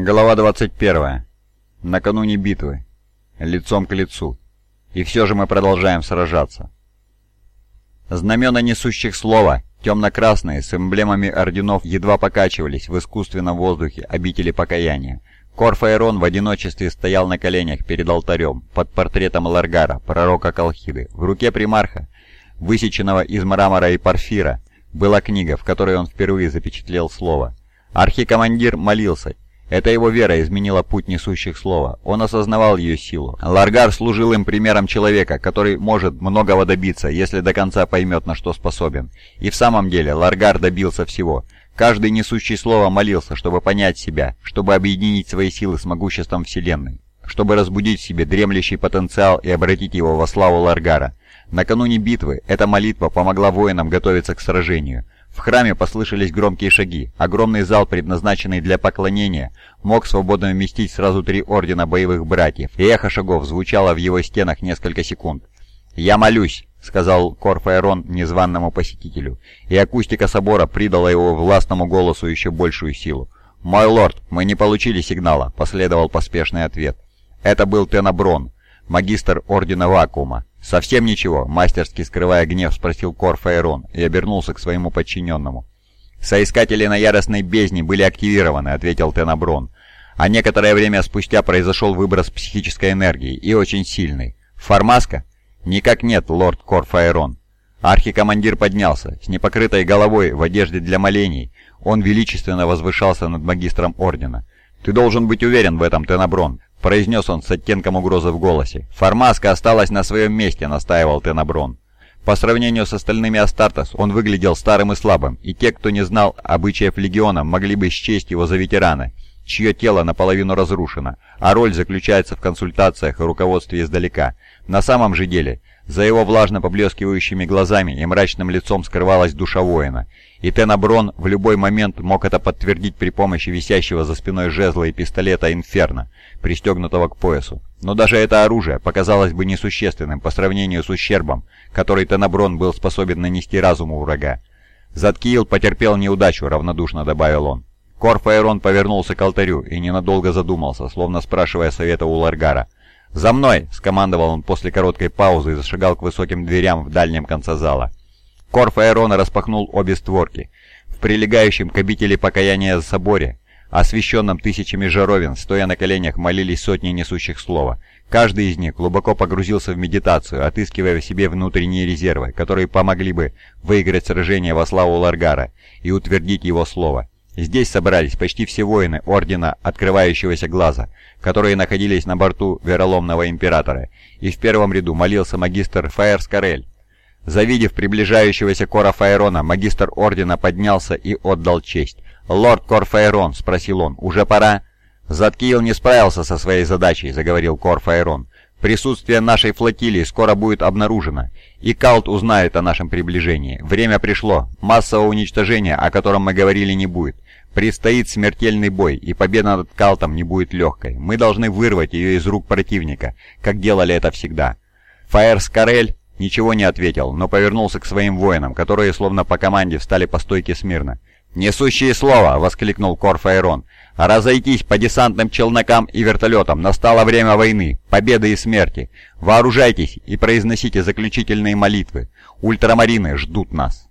Глава 21. Накануне битвы. Лицом к лицу. И все же мы продолжаем сражаться. Знамена несущих слова, темно-красные, с эмблемами орденов, едва покачивались в искусственном воздухе обители покаяния. Корфаэрон в одиночестве стоял на коленях перед алтарем, под портретом Ларгара, пророка Колхиды. В руке примарха, высеченного из мрамора и порфира, была книга, в которой он впервые запечатлел слово. Архикомандир молился, это его вера изменила путь несущих слова. Он осознавал ее силу. Ларгар служил им примером человека, который может многого добиться, если до конца поймет, на что способен. И в самом деле Ларгар добился всего. Каждый несущий слово молился, чтобы понять себя, чтобы объединить свои силы с могуществом Вселенной, чтобы разбудить в себе дремлющий потенциал и обратить его во славу Ларгара. Накануне битвы эта молитва помогла воинам готовиться к сражению. В храме послышались громкие шаги. Огромный зал, предназначенный для поклонения, мог свободно вместить сразу три ордена боевых братьев, и эхо шагов звучало в его стенах несколько секунд. «Я молюсь», — сказал Корфаэрон незваному посетителю, и акустика собора придала его властному голосу еще большую силу. «Мой лорд, мы не получили сигнала», — последовал поспешный ответ. Это был Тенаброн, магистр Ордена Вакуума. «Совсем ничего», — мастерски скрывая гнев, спросил Корфаэрон и обернулся к своему подчиненному. «Соискатели на яростной бездне были активированы», — ответил Тенаброн. «А некоторое время спустя произошел выброс психической энергии, и очень сильный. Формаска?» «Никак нет, лорд Корфаэрон». Архикомандир поднялся, с непокрытой головой в одежде для молений. Он величественно возвышался над магистром Ордена. «Ты должен быть уверен в этом, Тенаброн. — произнес он с оттенком угрозы в голосе. «Формаска осталась на своем месте», — настаивал Тенаброн. По сравнению с остальными Астартес он выглядел старым и слабым, и те, кто не знал обычаев Легиона, могли бы счесть его за ветерана, чье тело наполовину разрушено, а роль заключается в консультациях и руководстве издалека. На самом же деле, за его влажно поблескивающими глазами и мрачным лицом скрывалась душа воина, и Тенаброн в любой момент мог это подтвердить при помощи висящего за спиной жезла и пистолета «Инферно», пристегнутого к поясу. Но даже это оружие показалось бы несущественным по сравнению с ущербом, который Тенаброн был способен нанести разуму врага. «Заткиил потерпел неудачу», — равнодушно добавил он. Корфаэрон повернулся к алтарю и ненадолго задумался, словно спрашивая совета у Ларгара. «За мной!» — скомандовал он после короткой паузы и зашагал к высоким дверям в дальнем конце зала. Корфаэрон распахнул обе створки. В прилегающем к обители покаяния соборе освещенном тысячами жаровин, стоя на коленях, молились сотни несущих слова. Каждый из них глубоко погрузился в медитацию, отыскивая в себе внутренние резервы, которые помогли бы выиграть сражение во славу Ларгара и утвердить его слово. Здесь собрались почти все воины Ордена Открывающегося Глаза, которые находились на борту вероломного Императора, и в первом ряду молился магистр Фаерскарель. Завидев приближающегося Кора Фаерона, магистр Ордена поднялся и отдал честь. «Лорд Корфаэрон», — спросил он, — «уже пора?» «Заткиил не справился со своей задачей», — заговорил Корфаэрон. «Присутствие нашей флотилии скоро будет обнаружено, и Калт узнает о нашем приближении. Время пришло. Массового уничтожения, о котором мы говорили, не будет. Предстоит смертельный бой, и победа над Калтом не будет легкой. Мы должны вырвать ее из рук противника, как делали это всегда». Фаэр Скарель ничего не ответил, но повернулся к своим воинам, которые словно по команде встали по стойке смирно. «Несущие слова!» — воскликнул Корфаэрон. «Разойтись по десантным челнокам и вертолетам! Настало время войны, победы и смерти! Вооружайтесь и произносите заключительные молитвы! Ультрамарины ждут нас!»